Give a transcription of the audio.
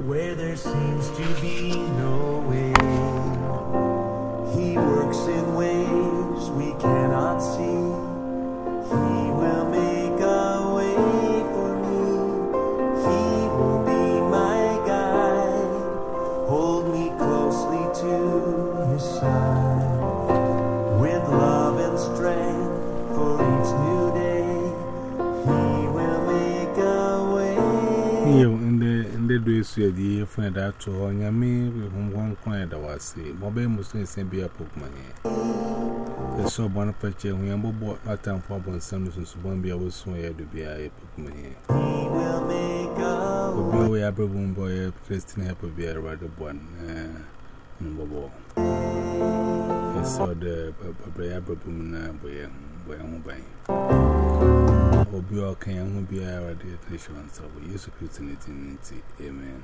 where there seems to be no way. He works in ways we cannot see. He will make a way for me. He will be my guide. Hold me closely to his side. With love and strength for each new day, he will make a way. You ndị dị esu ya dị. Obi okay, I won't be a radiation, so we use a Christianity. Amen.